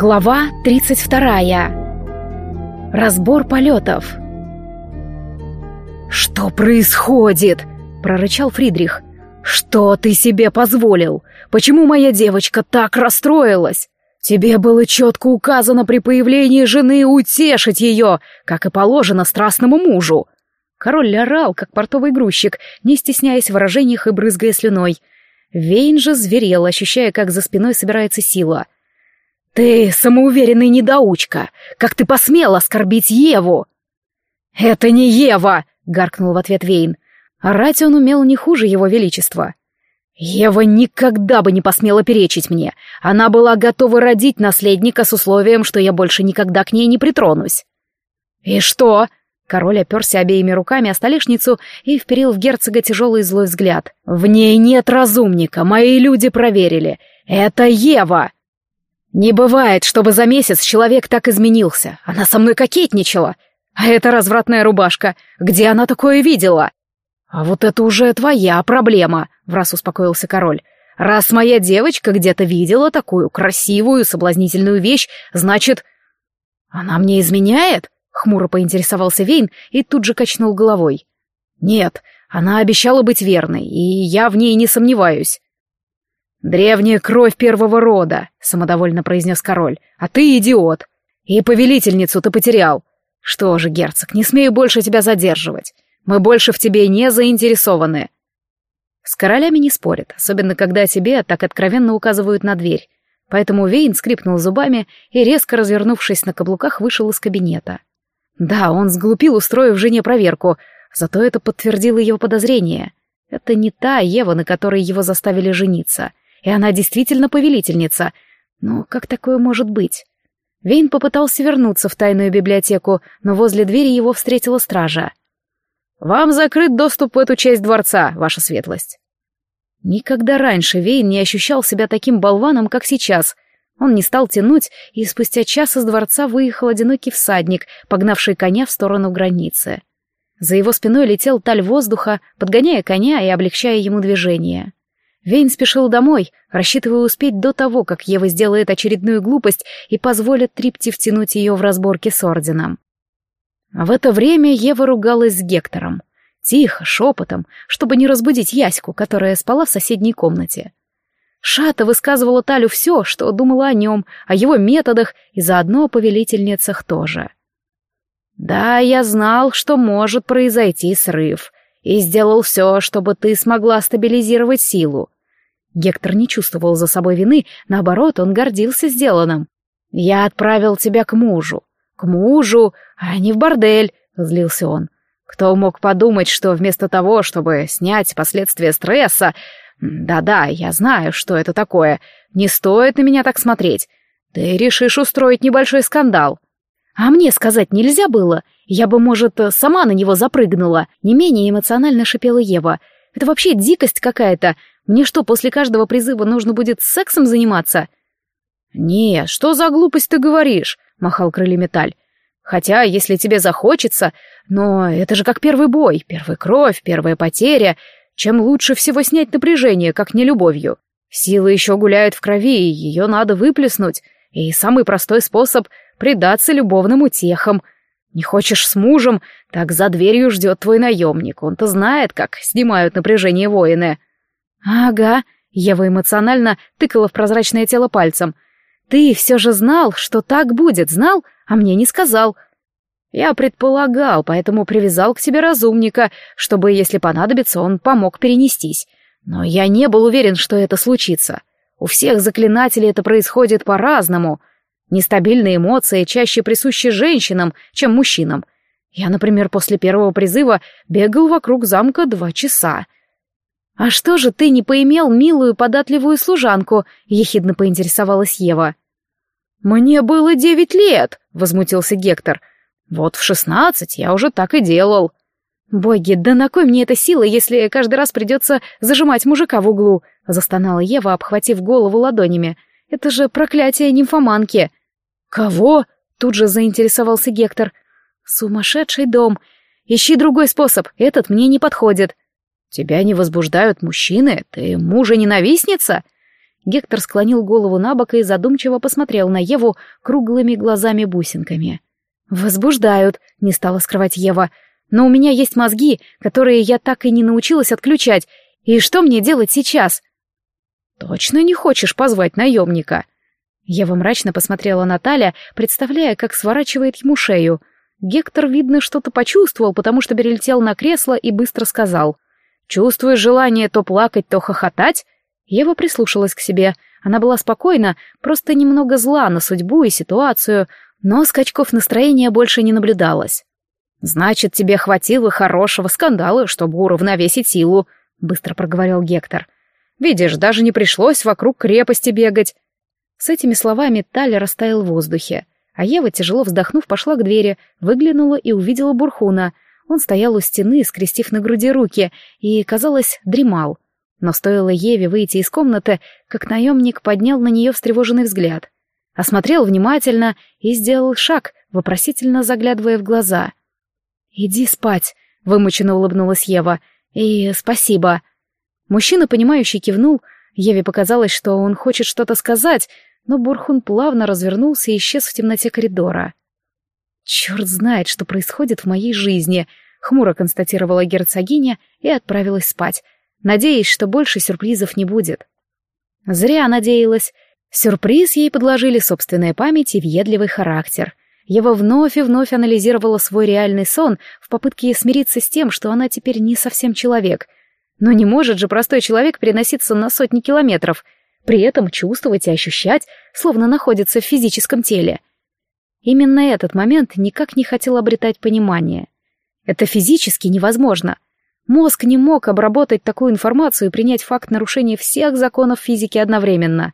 Глава 32. Разбор полетов. «Что происходит?» — прорычал Фридрих. «Что ты себе позволил? Почему моя девочка так расстроилась? Тебе было четко указано при появлении жены утешить ее, как и положено страстному мужу». Король орал, как портовый грузчик, не стесняясь в выражениях и брызгая слюной. Вейн же зверел, ощущая, как за спиной собирается сила — «Ты самоуверенный недоучка! Как ты посмел оскорбить Еву?» «Это не Ева!» — гаркнул в ответ Вейн. Орать он умел не хуже его величества. «Ева никогда бы не посмела перечить мне. Она была готова родить наследника с условием, что я больше никогда к ней не притронусь». «И что?» Король оперся обеими руками о столешницу и вперил в герцога тяжелый злой взгляд. «В ней нет разумника, мои люди проверили. Это Ева!» Не бывает, чтобы за месяц человек так изменился. Она со мной кокетничала. А эта развратная рубашка, где она такое видела? А вот это уже твоя проблема, враз успокоился король. Раз моя девочка где-то видела такую красивую, соблазнительную вещь, значит... Она мне изменяет? Хмуро поинтересовался Вейн и тут же качнул головой. Нет, она обещала быть верной, и я в ней не сомневаюсь. «Древняя кровь первого рода», — самодовольно произнес король, — «а ты идиот. И повелительницу ты потерял. Что же, герцог, не смею больше тебя задерживать. Мы больше в тебе не заинтересованы». С королями не спорят, особенно когда тебе так откровенно указывают на дверь. Поэтому Вейн скрипнул зубами и, резко развернувшись на каблуках, вышел из кабинета. Да, он сглупил, устроив жене проверку, зато это подтвердило его подозрение. Это не та Ева, на которой его заставили жениться — и она действительно повелительница. Но как такое может быть? Вейн попытался вернуться в тайную библиотеку, но возле двери его встретила стража. «Вам закрыт доступ в эту часть дворца, ваша светлость». Никогда раньше Вейн не ощущал себя таким болваном, как сейчас. Он не стал тянуть, и спустя час из дворца выехал одинокий всадник, погнавший коня в сторону границы. За его спиной летел таль воздуха, подгоняя коня и облегчая ему движение. Вейн спешил домой, рассчитывая успеть до того, как Ева сделает очередную глупость и позволит Трипти втянуть ее в разборки с Орденом. В это время Ева ругалась с Гектором. Тихо, шепотом, чтобы не разбудить Яську, которая спала в соседней комнате. Шата высказывала Талю все, что думала о нем, о его методах и заодно о повелительницах тоже. «Да, я знал, что может произойти срыв», и сделал все, чтобы ты смогла стабилизировать силу. Гектор не чувствовал за собой вины, наоборот, он гордился сделанным. «Я отправил тебя к мужу. К мужу, а не в бордель», — злился он. «Кто мог подумать, что вместо того, чтобы снять последствия стресса... Да-да, я знаю, что это такое. Не стоит на меня так смотреть. Ты решишь устроить небольшой скандал». «А мне сказать нельзя было? Я бы, может, сама на него запрыгнула», — не менее эмоционально шипела Ева. «Это вообще дикость какая-то. Мне что, после каждого призыва нужно будет сексом заниматься?» «Не, что за глупость ты говоришь?» — махал крыльями Таль. «Хотя, если тебе захочется, но это же как первый бой, первая кровь, первая потеря. Чем лучше всего снять напряжение, как не любовью? Сила еще гуляет в крови, ее надо выплеснуть. И самый простой способ предаться любовным утехам. Не хочешь с мужем, так за дверью ждет твой наемник. Он-то знает, как снимают напряжение воины. Ага, Ева эмоционально тыкала в прозрачное тело пальцем. Ты все же знал, что так будет, знал, а мне не сказал. Я предполагал, поэтому привязал к тебе разумника, чтобы, если понадобится, он помог перенестись. Но я не был уверен, что это случится. У всех заклинателей это происходит по-разному. Нестабильные эмоции чаще присущи женщинам, чем мужчинам. Я, например, после первого призыва бегал вокруг замка два часа. «А что же ты не поимел милую податливую служанку?» — ехидно поинтересовалась Ева. «Мне было девять лет», — возмутился Гектор. «Вот в шестнадцать я уже так и делал». «Боги, да на кой мне эта сила, если каждый раз придется зажимать мужика в углу?» — застонала Ева, обхватив голову ладонями. «Это же проклятие нимфоманки!» «Кого?» — тут же заинтересовался Гектор. «Сумасшедший дом. Ищи другой способ, этот мне не подходит». «Тебя не возбуждают мужчины? Ты мужа-ненавистница?» Гектор склонил голову на бок и задумчиво посмотрел на Еву круглыми глазами-бусинками. «Возбуждают», — не стала скрывать Ева. «Но у меня есть мозги, которые я так и не научилась отключать. И что мне делать сейчас?» «Точно не хочешь позвать наемника?» Ева мрачно посмотрела на Таля, представляя, как сворачивает ему шею. Гектор, видно, что-то почувствовал, потому что перелетел на кресло и быстро сказал. «Чувствуешь желание то плакать, то хохотать?» Ева прислушалась к себе. Она была спокойна, просто немного зла на судьбу и ситуацию, но скачков настроения больше не наблюдалось. «Значит, тебе хватило хорошего скандала, чтобы уравновесить силу», — быстро проговорил Гектор. «Видишь, даже не пришлось вокруг крепости бегать. С этими словами Таль растаял в воздухе, а Ева, тяжело вздохнув, пошла к двери, выглянула и увидела Бурхуна. Он стоял у стены, скрестив на груди руки, и, казалось, дремал. Но стоило Еве выйти из комнаты, как наемник поднял на нее встревоженный взгляд. Осмотрел внимательно и сделал шаг, вопросительно заглядывая в глаза. «Иди спать», — вымученно улыбнулась Ева. «И спасибо». Мужчина, понимающий, кивнул. Еве показалось, что он хочет что-то сказать, но Бурхун плавно развернулся и исчез в темноте коридора. «Черт знает, что происходит в моей жизни», — хмуро констатировала герцогиня и отправилась спать, надеясь, что больше сюрпризов не будет. Зря надеялась. Сюрприз ей подложили собственная память и въедливый характер. Ева вновь и вновь анализировала свой реальный сон в попытке смириться с тем, что она теперь не совсем человек. Но не может же простой человек переноситься на сотни километров — при этом чувствовать и ощущать, словно находится в физическом теле. Именно этот момент никак не хотел обретать понимание. Это физически невозможно. Мозг не мог обработать такую информацию и принять факт нарушения всех законов физики одновременно.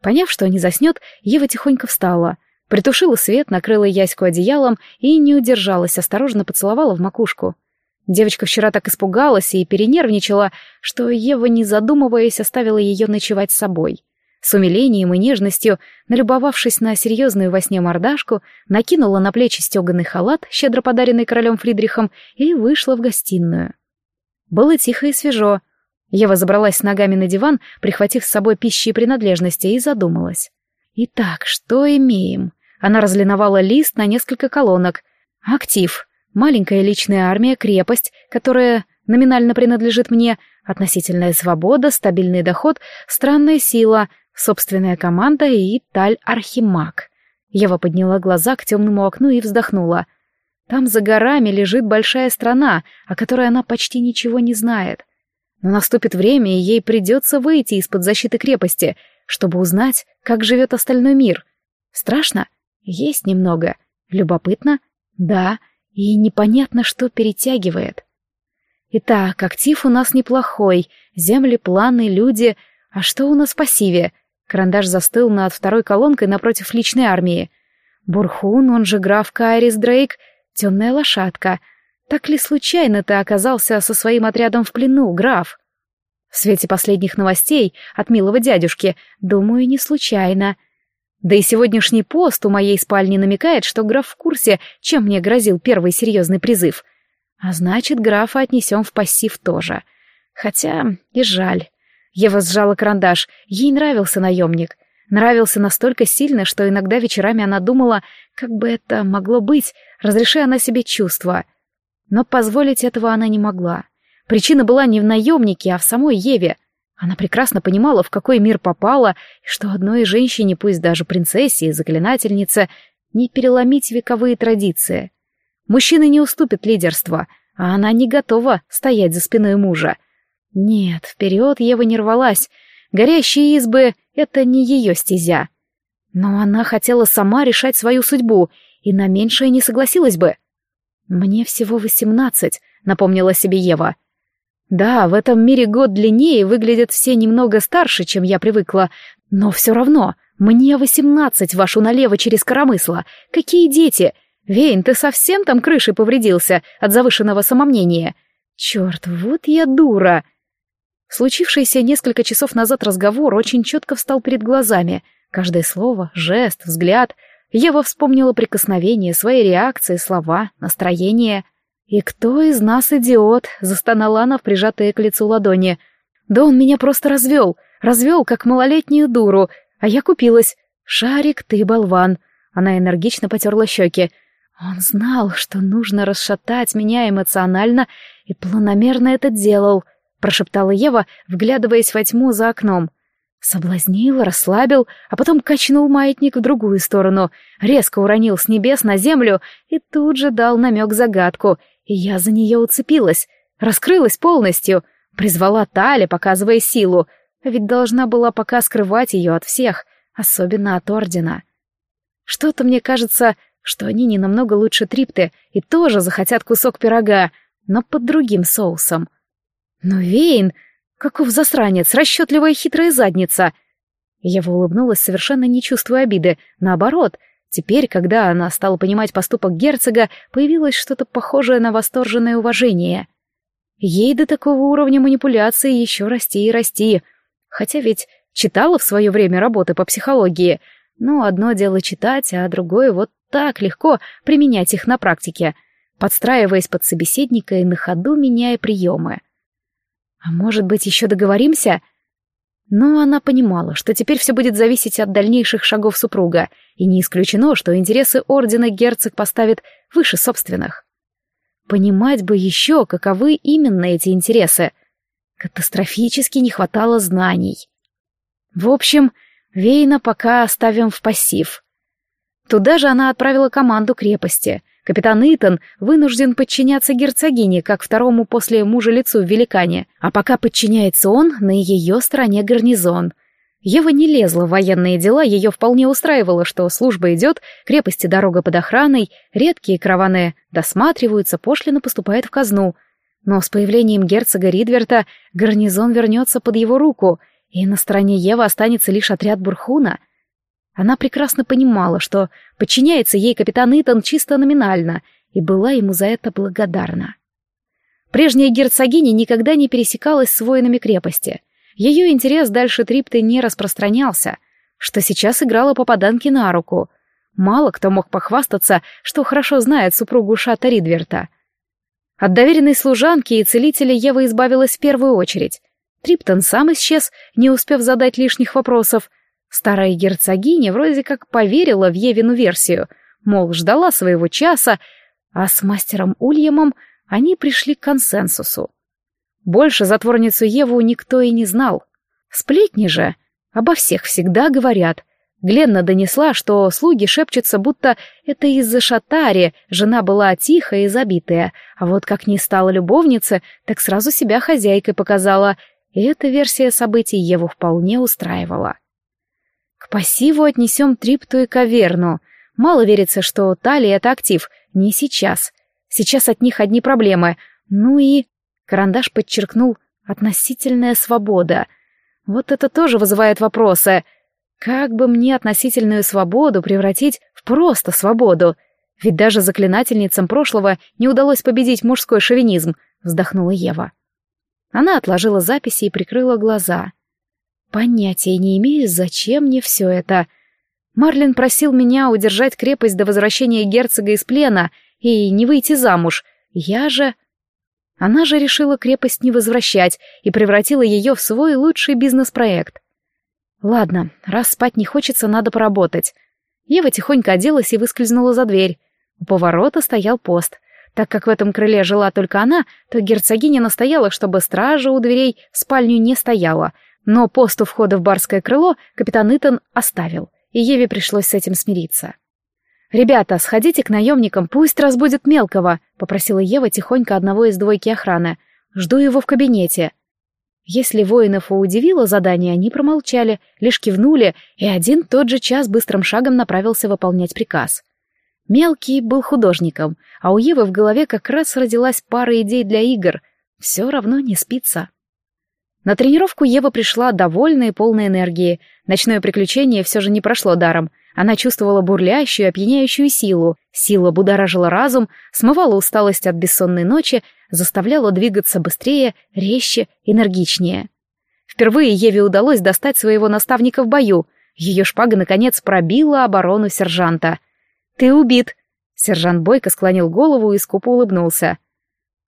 Поняв, что не заснет, Ева тихонько встала, притушила свет, накрыла Яську одеялом и не удержалась, осторожно поцеловала в макушку — Девочка вчера так испугалась и перенервничала, что Ева, не задумываясь, оставила ее ночевать с собой. С умилением и нежностью, налюбовавшись на серьезную во сне мордашку, накинула на плечи стеганый халат, щедро подаренный королем Фридрихом, и вышла в гостиную. Было тихо и свежо. Ева забралась с ногами на диван, прихватив с собой пищи и принадлежности, и задумалась. «Итак, что имеем?» Она разлиновала лист на несколько колонок. «Актив. Маленькая личная армия, крепость, которая номинально принадлежит мне, относительная свобода, стабильный доход, странная сила, собственная команда и таль-архимаг. Ева подняла глаза к темному окну и вздохнула. Там за горами лежит большая страна, о которой она почти ничего не знает. Но наступит время, и ей придется выйти из-под защиты крепости, чтобы узнать, как живет остальной мир. Страшно? Есть немного. Любопытно? Да и непонятно, что перетягивает. Итак, актив у нас неплохой, земли, планы, люди. А что у нас в пассиве? Карандаш застыл над второй колонкой напротив личной армии. Бурхун, он же граф Кайрис Дрейк, темная лошадка. Так ли случайно ты оказался со своим отрядом в плену, граф? В свете последних новостей от милого дядюшки, думаю, не случайно — да и сегодняшний пост у моей спальни намекает, что граф в курсе, чем мне грозил первый серьезный призыв. А значит, графа отнесем в пассив тоже. Хотя и жаль. Ева сжала карандаш. Ей нравился наемник. Нравился настолько сильно, что иногда вечерами она думала, как бы это могло быть, разреши она себе чувства. Но позволить этого она не могла. Причина была не в наемнике, а в самой Еве — она прекрасно понимала, в какой мир попала, и что одной женщине, пусть даже принцессе и заклинательнице, не переломить вековые традиции. Мужчины не уступят лидерство, а она не готова стоять за спиной мужа. Нет, вперед Ева не рвалась. Горящие избы — это не ее стезя. Но она хотела сама решать свою судьбу, и на меньшее не согласилась бы. «Мне всего восемнадцать», — напомнила себе Ева. Да, в этом мире год длиннее, выглядят все немного старше, чем я привыкла, но все равно, мне восемнадцать, вашу налево через коромысло. Какие дети? Вейн, ты совсем там крышей повредился от завышенного самомнения? Черт, вот я дура. Случившийся несколько часов назад разговор очень четко встал перед глазами. Каждое слово, жест, взгляд. Ева вспомнила прикосновение, свои реакции, слова, настроение — «И кто из нас идиот?» — застонала она в прижатые к лицу ладони. «Да он меня просто развел. Развел, как малолетнюю дуру, а я купилась. Шарик, ты болван. Она энергично потерла щеки. Он знал, что нужно расшатать меня эмоционально, и планомерно это делал, прошептала Ева, вглядываясь во тьму за окном. Соблазнил, расслабил, а потом качнул маятник в другую сторону, резко уронил с небес на землю и тут же дал намек-загадку, я за нее уцепилась, раскрылась полностью, призвала Тали, показывая силу, ведь должна была пока скрывать ее от всех, особенно от Ордена. Что-то мне кажется, что они не намного лучше Трипты и тоже захотят кусок пирога, но под другим соусом. Но Вейн, каков засранец, расчетливая хитрая задница. Ева улыбнулась, совершенно не чувствуя обиды. Наоборот, теперь, когда она стала понимать поступок герцога, появилось что-то похожее на восторженное уважение. Ей до такого уровня манипуляции еще расти и расти. Хотя ведь читала в свое время работы по психологии, но одно дело читать, а другое вот так легко применять их на практике, подстраиваясь под собеседника и на ходу меняя приемы. А может быть, еще договоримся? Но она понимала, что теперь все будет зависеть от дальнейших шагов супруга, и не исключено, что интересы ордена герцог поставит выше собственных. Понимать бы еще, каковы именно эти интересы. Катастрофически не хватало знаний. В общем, Вейна пока оставим в пассив. Туда же она отправила команду крепости. Капитан Итан вынужден подчиняться герцогине, как второму после мужа лицу в Великане, а пока подчиняется он, на ее стороне гарнизон. Ева не лезла в военные дела, ее вполне устраивало, что служба идет, крепости дорога под охраной, редкие караваны досматриваются, пошлина поступает в казну. Но с появлением герцога Ридверта гарнизон вернется под его руку, и на стороне Евы останется лишь отряд Бурхуна — она прекрасно понимала, что подчиняется ей капитан Итан чисто номинально, и была ему за это благодарна. Прежняя герцогиня никогда не пересекалась с воинами крепости. Ее интерес дальше Трипты не распространялся, что сейчас играло попаданки на руку. Мало кто мог похвастаться, что хорошо знает супругу Шата Ридверта. От доверенной служанки и целителя Ева избавилась в первую очередь. Триптон сам исчез, не успев задать лишних вопросов, Старая герцогиня вроде как поверила в Евину версию, мол, ждала своего часа, а с мастером Ульямом они пришли к консенсусу. Больше затворницу Еву никто и не знал. Сплетни же обо всех всегда говорят. Гленна донесла, что слуги шепчутся, будто это из-за Шатари жена была тихая и забитая, а вот как не стала любовницы, так сразу себя хозяйкой показала, и эта версия событий Еву вполне устраивала. К пассиву отнесем трипту и каверну. Мало верится, что талия — это актив. Не сейчас. Сейчас от них одни проблемы. Ну и... Карандаш подчеркнул «относительная свобода». Вот это тоже вызывает вопросы. Как бы мне относительную свободу превратить в просто свободу? Ведь даже заклинательницам прошлого не удалось победить мужской шовинизм, вздохнула Ева. Она отложила записи и прикрыла глаза. Понятия не имею, зачем мне все это. Марлин просил меня удержать крепость до возвращения герцога из плена и не выйти замуж. Я же... Она же решила крепость не возвращать и превратила ее в свой лучший бизнес-проект. Ладно, раз спать не хочется, надо поработать. Ева тихонько оделась и выскользнула за дверь. У поворота стоял пост. Так как в этом крыле жила только она, то герцогиня настояла, чтобы стража у дверей в спальню не стояла — но пост у входа в барское крыло капитан Итан оставил, и Еве пришлось с этим смириться. «Ребята, сходите к наемникам, пусть разбудят мелкого», — попросила Ева тихонько одного из двойки охраны. «Жду его в кабинете». Если воинов удивило задание, они промолчали, лишь кивнули, и один тот же час быстрым шагом направился выполнять приказ. Мелкий был художником, а у Евы в голове как раз родилась пара идей для игр. Все равно не спится. На тренировку Ева пришла довольная и полная энергии. Ночное приключение все же не прошло даром. Она чувствовала бурлящую, опьяняющую силу. Сила будоражила разум, смывала усталость от бессонной ночи, заставляла двигаться быстрее, резче, энергичнее. Впервые Еве удалось достать своего наставника в бою. Ее шпага, наконец, пробила оборону сержанта. «Ты убит!» Сержант Бойко склонил голову и скупо улыбнулся.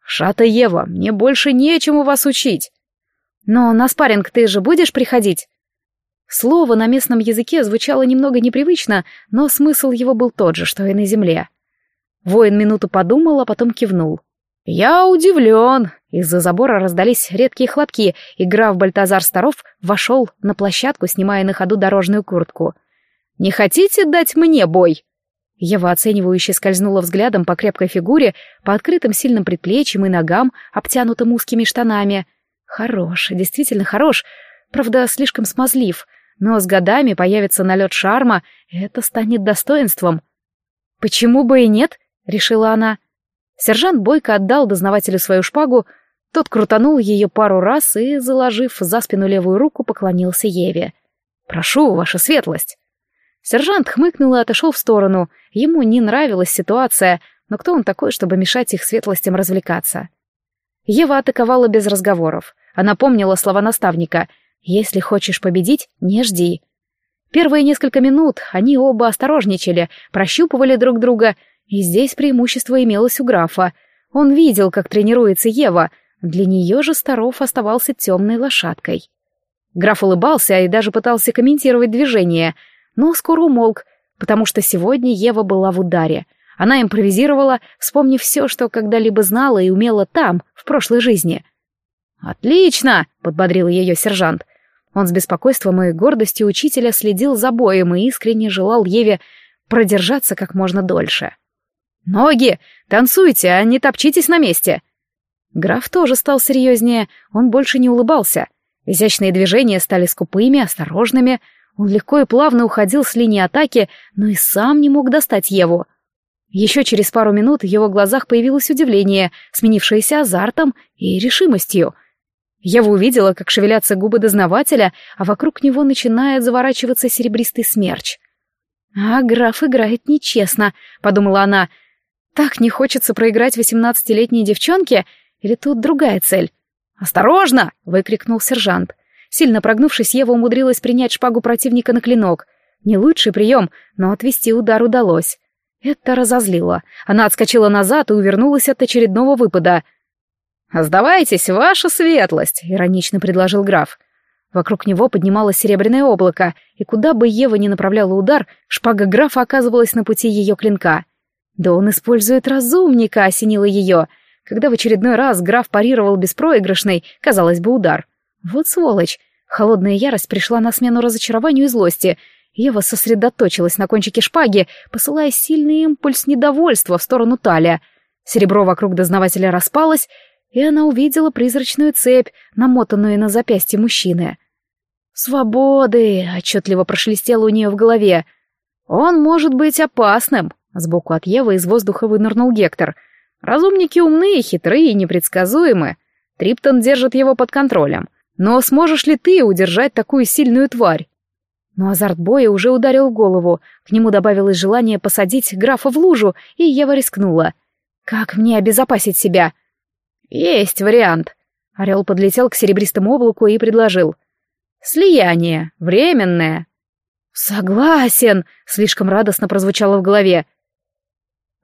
«Шата Ева, мне больше нечему вас учить!» «Но на спарринг ты же будешь приходить?» Слово на местном языке звучало немного непривычно, но смысл его был тот же, что и на земле. Воин минуту подумал, а потом кивнул. «Я удивлен!» Из-за забора раздались редкие хлопки, и граф Бальтазар Старов вошел на площадку, снимая на ходу дорожную куртку. «Не хотите дать мне бой?» Ева оценивающе скользнула взглядом по крепкой фигуре, по открытым сильным предплечьям и ногам, обтянутым узкими штанами. Хорош, действительно хорош, правда, слишком смазлив, но с годами появится налет шарма, и это станет достоинством. «Почему бы и нет?» — решила она. Сержант Бойко отдал дознавателю свою шпагу, тот крутанул ее пару раз и, заложив за спину левую руку, поклонился Еве. «Прошу, ваша светлость!» Сержант хмыкнул и отошел в сторону. Ему не нравилась ситуация, но кто он такой, чтобы мешать их светлостям развлекаться? Ева атаковала без разговоров. Она помнила слова наставника «Если хочешь победить, не жди». Первые несколько минут они оба осторожничали, прощупывали друг друга — и здесь преимущество имелось у графа. Он видел, как тренируется Ева, для нее же Старов оставался темной лошадкой. Граф улыбался и даже пытался комментировать движение, но скоро умолк, потому что сегодня Ева была в ударе. Она импровизировала, вспомнив все, что когда-либо знала и умела там, в прошлой жизни. «Отлично!» — подбодрил ее сержант. Он с беспокойством и гордостью учителя следил за боем и искренне желал Еве продержаться как можно дольше. «Ноги! Танцуйте, а не топчитесь на месте!» Граф тоже стал серьезнее, он больше не улыбался. Изящные движения стали скупыми, осторожными. Он легко и плавно уходил с линии атаки, но и сам не мог достать Еву. Еще через пару минут в его глазах появилось удивление, сменившееся азартом и решимостью. Ева увидела, как шевелятся губы дознавателя, а вокруг него начинает заворачиваться серебристый смерч. «А граф играет нечестно», — подумала она, — так не хочется проиграть восемнадцатилетней девчонке? Или тут другая цель? «Осторожно!» — выкрикнул сержант. Сильно прогнувшись, Ева умудрилась принять шпагу противника на клинок. Не лучший прием, но отвести удар удалось. Это разозлило. Она отскочила назад и увернулась от очередного выпада. «Сдавайтесь, ваша светлость!» — иронично предложил граф. Вокруг него поднималось серебряное облако, и куда бы Ева ни направляла удар, шпага графа оказывалась на пути ее клинка. Да он использует разумника, осенило ее, когда в очередной раз граф парировал беспроигрышный, казалось бы, удар. Вот сволочь! Холодная ярость пришла на смену разочарованию и злости. Ева сосредоточилась на кончике шпаги, посылая сильный импульс недовольства в сторону Таля. Серебро вокруг дознавателя распалось, и она увидела призрачную цепь, намотанную на запястье мужчины. «Свободы!» — отчетливо прошелестело у нее в голове. «Он может быть опасным!» Сбоку от Евы из воздуха вынырнул Гектор. Разумники умные, хитрые и непредсказуемы. Триптон держит его под контролем. Но сможешь ли ты удержать такую сильную тварь? Но азарт боя уже ударил в голову. К нему добавилось желание посадить графа в лужу, и Ева рискнула. «Как мне обезопасить себя?» «Есть вариант». Орел подлетел к серебристому облаку и предложил. «Слияние. Временное». «Согласен!» — слишком радостно прозвучало в голове.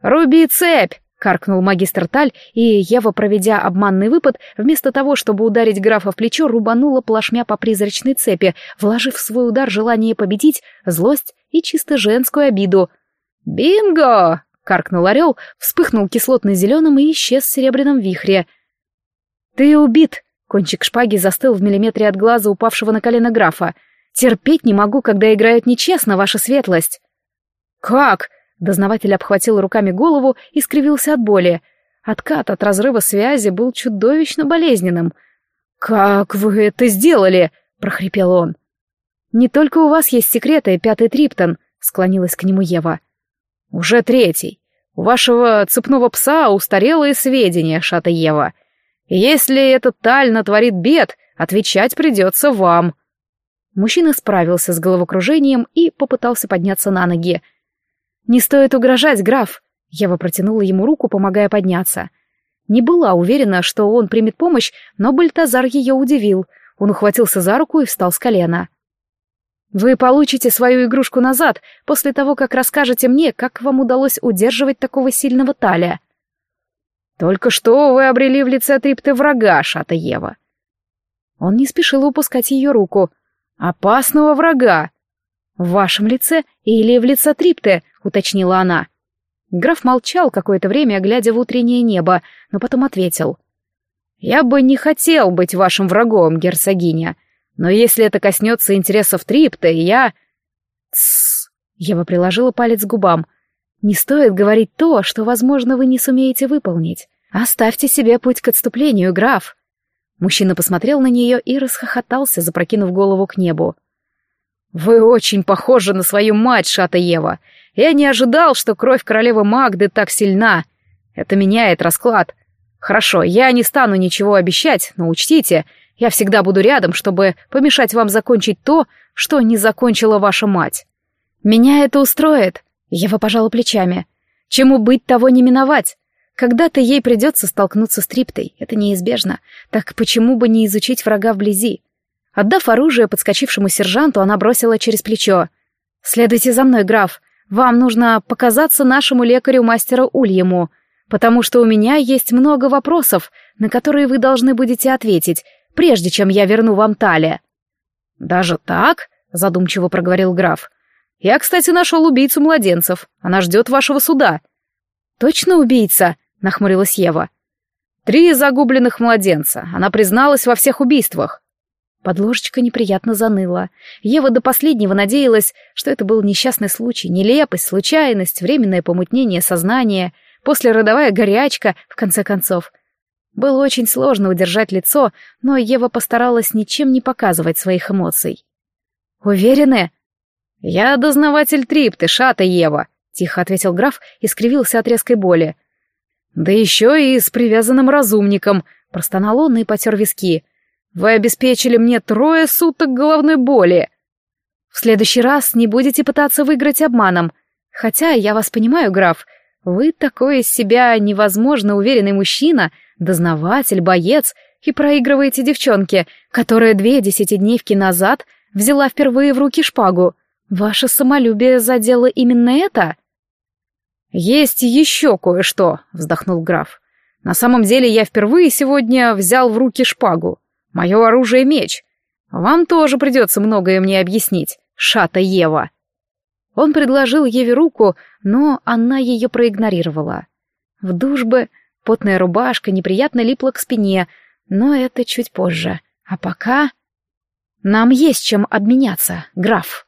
«Руби цепь!» — каркнул магистр Таль, и Ева, проведя обманный выпад, вместо того, чтобы ударить графа в плечо, рубанула плашмя по призрачной цепи, вложив в свой удар желание победить, злость и чисто женскую обиду. «Бинго!» — каркнул орел, вспыхнул кислотно-зеленым и исчез в серебряном вихре. «Ты убит!» — кончик шпаги застыл в миллиметре от глаза упавшего на колено графа. «Терпеть не могу, когда играют нечестно, ваша светлость!» «Как?» Дознаватель обхватил руками голову и скривился от боли. Откат от разрыва связи был чудовищно болезненным. «Как вы это сделали?» — прохрипел он. «Не только у вас есть секреты, пятый триптон», — склонилась к нему Ева. «Уже третий. У вашего цепного пса устарелые сведения, Шата Ева. Если этот таль натворит бед, отвечать придется вам». Мужчина справился с головокружением и попытался подняться на ноги. «Не стоит угрожать, граф!» Ева протянула ему руку, помогая подняться. Не была уверена, что он примет помощь, но Бальтазар ее удивил. Он ухватился за руку и встал с колена. «Вы получите свою игрушку назад после того, как расскажете мне, как вам удалось удерживать такого сильного таля». «Только что вы обрели в лице Трипты врага, Шата Ева». Он не спешил упускать ее руку. «Опасного врага!» «В вашем лице или в лице Трипте?» — уточнила она. Граф молчал какое-то время, глядя в утреннее небо, но потом ответил. «Я бы не хотел быть вашим врагом, герцогиня, но если это коснется интересов Трипта, я...» «Тссс!» — Ева приложила палец к губам. «Не стоит говорить то, что, возможно, вы не сумеете выполнить. Оставьте себе путь к отступлению, граф!» Мужчина посмотрел на нее и расхохотался, запрокинув голову к небу. «Вы очень похожи на свою мать, Шата Ева. Я не ожидал, что кровь королевы Магды так сильна. Это меняет расклад. Хорошо, я не стану ничего обещать, но учтите, я всегда буду рядом, чтобы помешать вам закончить то, что не закончила ваша мать. Меня это устроит». Ева пожала плечами. «Чему быть, того не миновать. Когда-то ей придется столкнуться с Триптой, это неизбежно. Так почему бы не изучить врага вблизи? Отдав оружие подскочившему сержанту, она бросила через плечо. «Следуйте за мной, граф. Вам нужно показаться нашему лекарю-мастеру Ульему, потому что у меня есть много вопросов, на которые вы должны будете ответить, прежде чем я верну вам Талия». «Даже так?» — задумчиво проговорил граф. «Я, кстати, нашел убийцу младенцев. Она ждет вашего суда». «Точно убийца?» — нахмурилась Ева. «Три загубленных младенца. Она призналась во всех убийствах». Подложечка неприятно заныла. Ева до последнего надеялась, что это был несчастный случай, нелепость, случайность, временное помутнение сознания, послеродовая горячка, в конце концов. Было очень сложно удержать лицо, но Ева постаралась ничем не показывать своих эмоций. «Уверены?» «Я дознаватель Трипты, шата Ева», — тихо ответил граф и скривился от резкой боли. «Да еще и с привязанным разумником», — простонал он и потер виски. «Вы обеспечили мне трое суток головной боли». «В следующий раз не будете пытаться выиграть обманом. Хотя я вас понимаю, граф, вы такой из себя невозможно уверенный мужчина, дознаватель, боец, и проигрываете девчонке, которая две десятидневки назад взяла впервые в руки шпагу. Ваше самолюбие задело именно это?» «Есть еще кое-что», — вздохнул граф. «На самом деле я впервые сегодня взял в руки шпагу. Мое оружие — меч. Вам тоже придется многое мне объяснить, шата Ева». Он предложил Еве руку, но она ее проигнорировала. В душбе потная рубашка неприятно липла к спине, но это чуть позже. А пока... Нам есть чем обменяться, граф.